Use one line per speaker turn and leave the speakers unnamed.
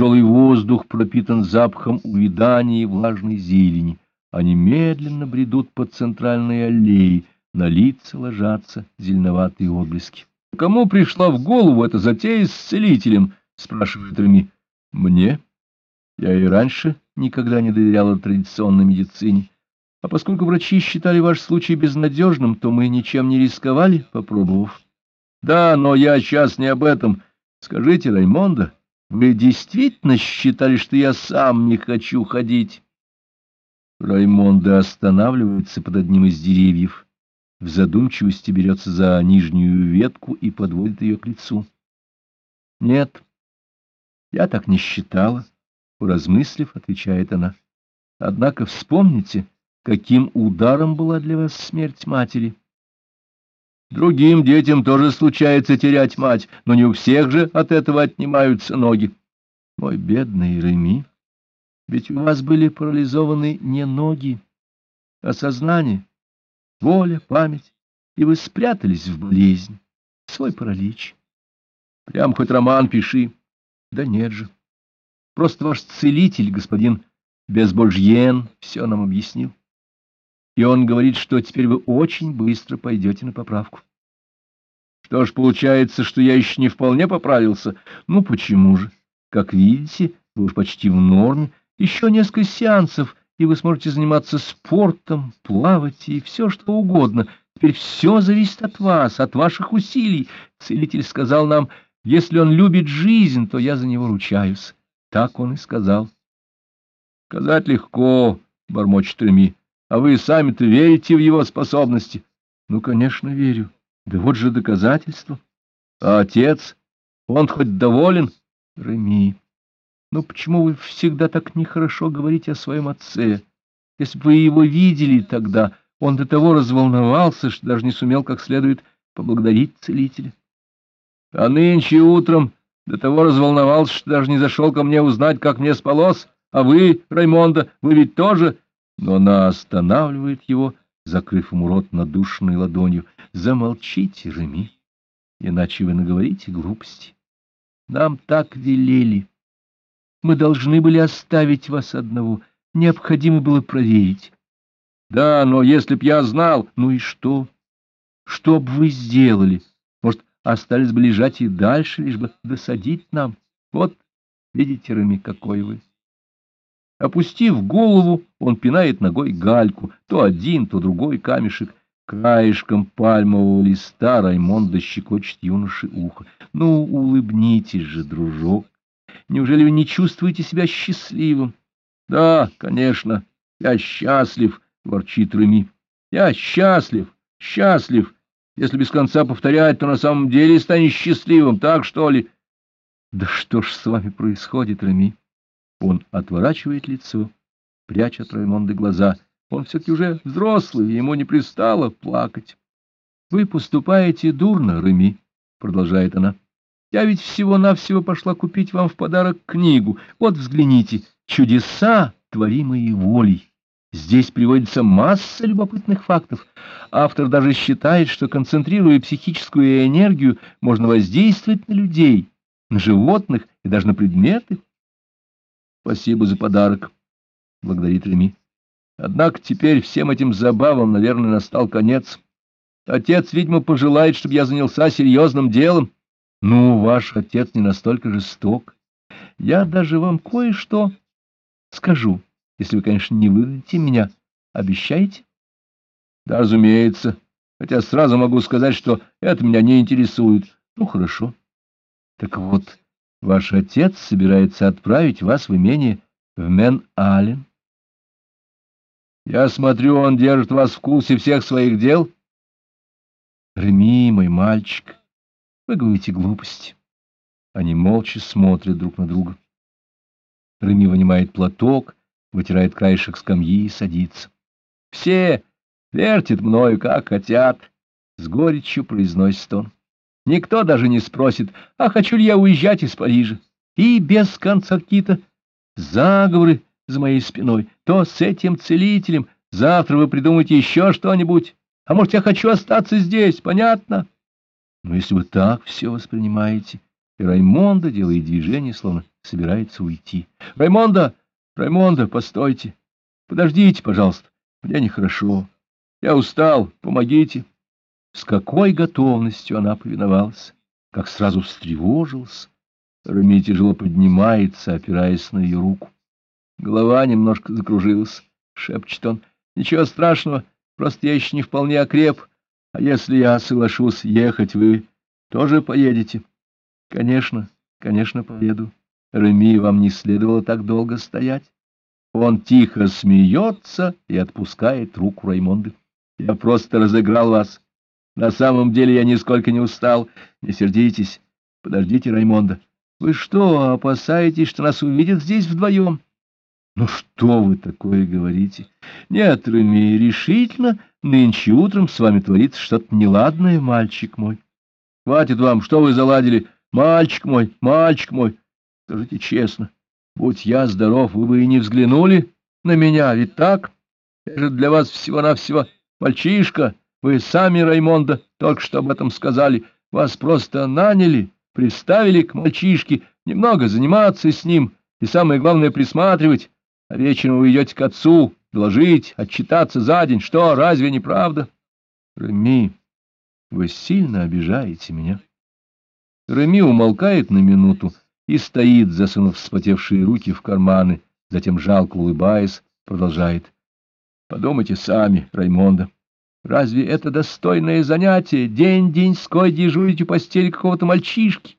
Тяжелый воздух пропитан запахом увядания и влажной зелени. Они медленно бредут по центральной аллее, на лица ложатся зеленоватые отблески. — Кому пришла в голову эта затея с целителем? — спрашивает Реми. — Мне. Я и раньше никогда не доверяла традиционной медицине. А поскольку врачи считали ваш случай безнадежным, то мы ничем не рисковали, попробовав. — Да, но я сейчас не об этом. Скажите, Раймонда, вы действительно считали, что я сам не хочу ходить? Раймонда останавливается под одним из деревьев. В задумчивости берется за нижнюю ветку и подводит ее к лицу. — Нет, я так не считала, — поразмыслив, отвечает она. — Однако вспомните, каким ударом была для вас смерть матери. Другим детям тоже случается терять мать, но не у всех же от этого отнимаются ноги. Мой бедный Реми, ведь у вас были парализованы не ноги, а сознание, воля, память, и вы спрятались в болезнь, в свой паралич. Прям хоть роман пиши. Да нет же. Просто ваш целитель, господин Безбожьен, все нам объяснил и он говорит, что теперь вы очень быстро пойдете на поправку. Что ж, получается, что я еще не вполне поправился? Ну, почему же? Как видите, вы уж почти в норме. Еще несколько сеансов, и вы сможете заниматься спортом, плавать и все, что угодно. Теперь все зависит от вас, от ваших усилий. Целитель сказал нам, если он любит жизнь, то я за него ручаюсь. Так он и сказал. Сказать легко, — бормочет Реми. А вы сами-то верите в его способности? Ну, конечно, верю. Да вот же доказательство. А отец, он хоть доволен? Реми, ну почему вы всегда так нехорошо говорите о своем отце? Если бы вы его видели тогда, он до того разволновался, что даже не сумел как следует поблагодарить целителя. А нынче утром до того разволновался, что даже не зашел ко мне узнать, как мне спалось. А вы, Раймонда, вы ведь тоже но она останавливает его, закрыв ему рот надушенной ладонью. «Замолчите, Реми, иначе вы наговорите глупости. Нам так велели. Мы должны были оставить вас одного. Необходимо было проверить». «Да, но если б я знал...» «Ну и что? Что б вы сделали? Может, остались бы лежать и дальше, лишь бы досадить нам? Вот, видите, Реми, какой вы!» Опустив голову, он пинает ногой гальку, то один, то другой камешек. Краешком пальмового листа Раймонда щекочет юноши ухо. Ну, улыбнитесь же, дружок. Неужели вы не чувствуете себя счастливым? Да, конечно, я счастлив, ворчит Реми. Я счастлив, счастлив. Если без конца повторять, то на самом деле станешь счастливым, так что ли? Да что ж с вами происходит, Реми? Он отворачивает лицо, пряча от Раймонды глаза. Он все-таки уже взрослый, ему не пристало плакать. — Вы поступаете дурно, Реми, — продолжает она. — Я ведь всего-навсего пошла купить вам в подарок книгу. Вот взгляните, чудеса, творимые волей. Здесь приводится масса любопытных фактов. Автор даже считает, что, концентрируя психическую энергию, можно воздействовать на людей, на животных и даже на предметы. Спасибо за подарок, — благодарит Реми. Однако теперь всем этим забавам, наверное, настал конец. Отец, видимо, пожелает, чтобы я занялся серьезным делом. Ну, ваш отец не настолько жесток. Я даже вам кое-что скажу, если вы, конечно, не выдадите меня. Обещаете? Да, разумеется. Хотя сразу могу сказать, что это меня не интересует. Ну, хорошо. Так вот, Ваш отец собирается отправить вас в имение в Мен-Ален. Я смотрю, он держит вас в курсе всех своих дел. Реми, мой мальчик, вы говорите глупости. Они молча смотрят друг на друга. Реми вынимает платок, вытирает краешек скамьи и садится. Все вертят мною, как хотят, — с горечью произносит он. Никто даже не спросит, а хочу ли я уезжать из Парижа. И без конца какие-то заговоры за моей спиной. То с этим целителем, завтра вы придумаете еще что-нибудь. А может, я хочу остаться здесь, понятно? Но если вы так все воспринимаете, и Раймонда делает движение, словно собирается уйти. — Раймонда! Раймонда, постойте! Подождите, пожалуйста, мне нехорошо. Я устал, помогите. С какой готовностью она повиновалась, как сразу встревожилась. Рами тяжело поднимается, опираясь на ее руку. Голова немножко закружилась, шепчет он. Ничего страшного, просто я еще не вполне окреп. А если я соглашусь ехать, вы тоже поедете? Конечно, конечно, поеду. Реми, вам не следовало так долго стоять. Он тихо смеется и отпускает руку Раймонды. Я просто разыграл вас. На самом деле я нисколько не устал. Не сердитесь. Подождите, Раймонда. Вы что, опасаетесь, что нас увидят здесь вдвоем? Ну что вы такое говорите? Нет, Реми, решительно, нынче утром с вами творится что-то неладное, мальчик мой. Хватит вам, что вы заладили? Мальчик мой, мальчик мой. Скажите честно, будь я здоров, вы бы и не взглянули на меня, ведь так? Я же для вас всего-навсего мальчишка. Вы сами, Раймонда, только что об этом сказали. Вас просто наняли, приставили к мальчишке, немного заниматься с ним и, самое главное, присматривать. А вечером вы идете к отцу, доложить, отчитаться за день. Что, разве не правда? Реми, вы сильно обижаете меня. Реми умолкает на минуту и стоит, засунув вспотевшие руки в карманы, затем, жалко улыбаясь, продолжает. Подумайте сами, Раймонда. Разве это достойное занятие? День-деньской дежурить у постели какого-то мальчишки?